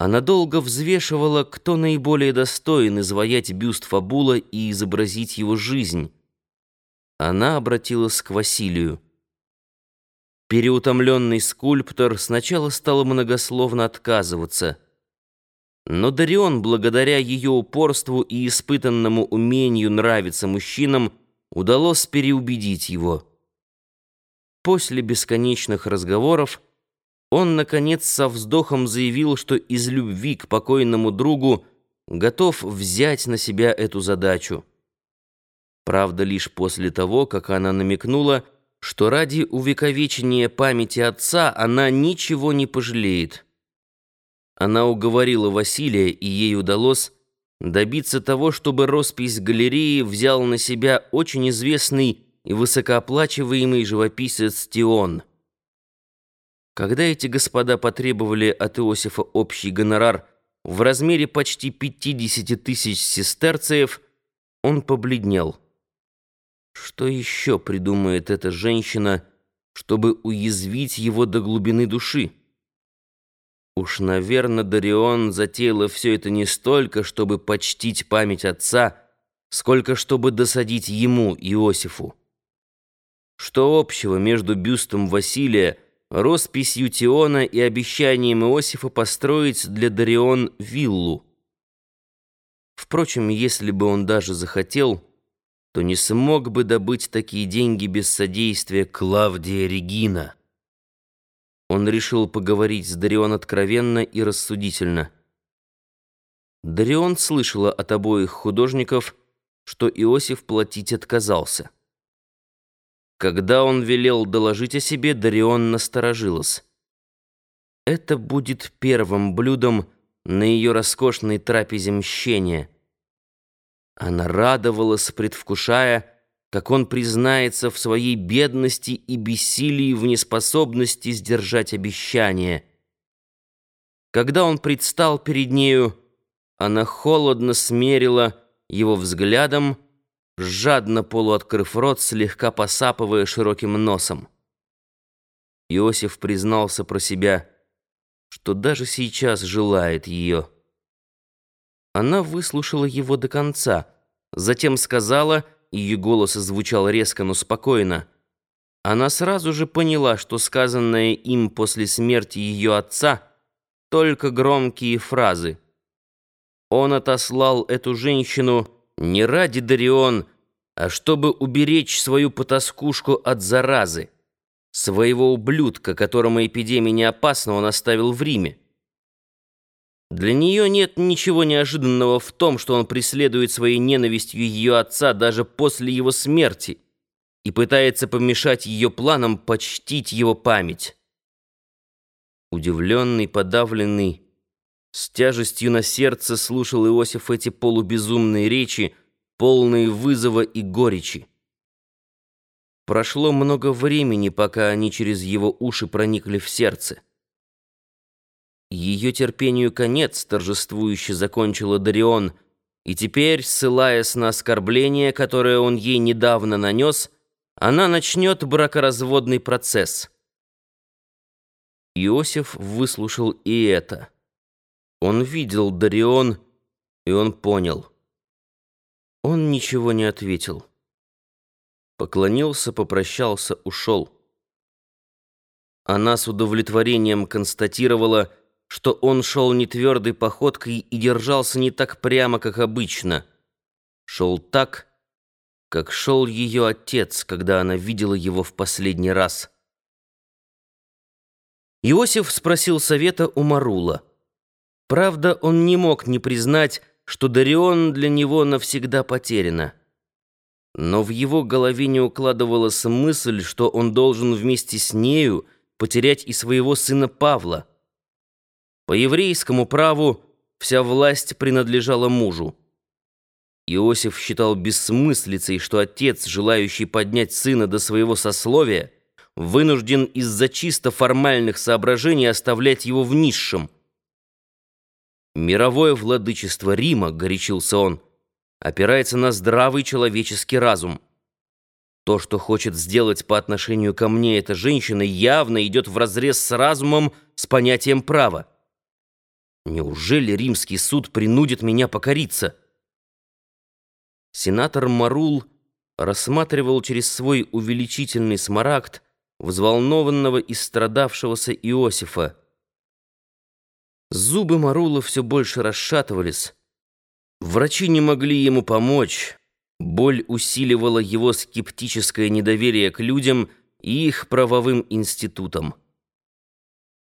Она долго взвешивала, кто наиболее достоин изваять бюст Фабула и изобразить его жизнь. Она обратилась к Василию. Переутомленный скульптор сначала стал многословно отказываться. Но Дарион, благодаря ее упорству и испытанному умению нравиться мужчинам, удалось переубедить его. После бесконечных разговоров он, наконец, со вздохом заявил, что из любви к покойному другу готов взять на себя эту задачу. Правда, лишь после того, как она намекнула, что ради увековечения памяти отца она ничего не пожалеет. Она уговорила Василия, и ей удалось добиться того, чтобы роспись галереи взял на себя очень известный и высокооплачиваемый живописец Тион. Когда эти господа потребовали от Иосифа общий гонорар в размере почти 50 тысяч сестерцев, он побледнел. Что еще придумает эта женщина, чтобы уязвить его до глубины души? Уж, наверное, Дарион затеяла все это не столько, чтобы почтить память отца, сколько чтобы досадить ему, Иосифу. Что общего между бюстом Василия, росписью Тиона и обещанием Иосифа построить для Дарион виллу? Впрочем, если бы он даже захотел, то не смог бы добыть такие деньги без содействия Клавдия Регина. Он решил поговорить с Дарион откровенно и рассудительно. Дарион слышала от обоих художников, что Иосиф платить отказался. Когда он велел доложить о себе, Дарион насторожилась. Это будет первым блюдом на ее роскошной трапезе мщения. Она радовалась, предвкушая, как он признается в своей бедности и бессилии в неспособности сдержать обещание. Когда он предстал перед нею, она холодно смерила его взглядом, жадно полуоткрыв рот, слегка посапывая широким носом. Иосиф признался про себя, что даже сейчас желает ее. Она выслушала его до конца, затем сказала, ее голос звучал резко, но спокойно. Она сразу же поняла, что сказанное им после смерти ее отца — только громкие фразы. Он отослал эту женщину не ради Дарион, а чтобы уберечь свою потаскушку от заразы. Своего ублюдка, которому эпидемия не опасна, он оставил в Риме. Для нее нет ничего неожиданного в том, что он преследует своей ненавистью ее отца даже после его смерти и пытается помешать ее планам почтить его память. Удивленный, подавленный, с тяжестью на сердце слушал Иосиф эти полубезумные речи, полные вызова и горечи. Прошло много времени, пока они через его уши проникли в сердце. Ее терпению конец торжествующе закончила Дарион, и теперь, ссылаясь на оскорбление, которое он ей недавно нанес, она начнет бракоразводный процесс. Иосиф выслушал и это. Он видел Дарион, и он понял. Он ничего не ответил. Поклонился, попрощался, ушел. Она с удовлетворением констатировала, что он шел не твердой походкой и держался не так прямо, как обычно. Шел так, как шел ее отец, когда она видела его в последний раз. Иосиф спросил совета у Марула. Правда, он не мог не признать, что Дарион для него навсегда потеряна. Но в его голове не укладывалась мысль, что он должен вместе с нею потерять и своего сына Павла. По еврейскому праву вся власть принадлежала мужу. Иосиф считал бессмыслицей, что отец, желающий поднять сына до своего сословия, вынужден из-за чисто формальных соображений оставлять его в низшем – Мировое владычество Рима, горячился он, опирается на здравый человеческий разум. То, что хочет сделать по отношению ко мне эта женщина, явно идет вразрез с разумом, с понятием права. Неужели римский суд принудит меня покориться? Сенатор Марул рассматривал через свой увеличительный смарагд взволнованного и страдавшегося Иосифа. Зубы Марула все больше расшатывались. Врачи не могли ему помочь. Боль усиливала его скептическое недоверие к людям и их правовым институтам.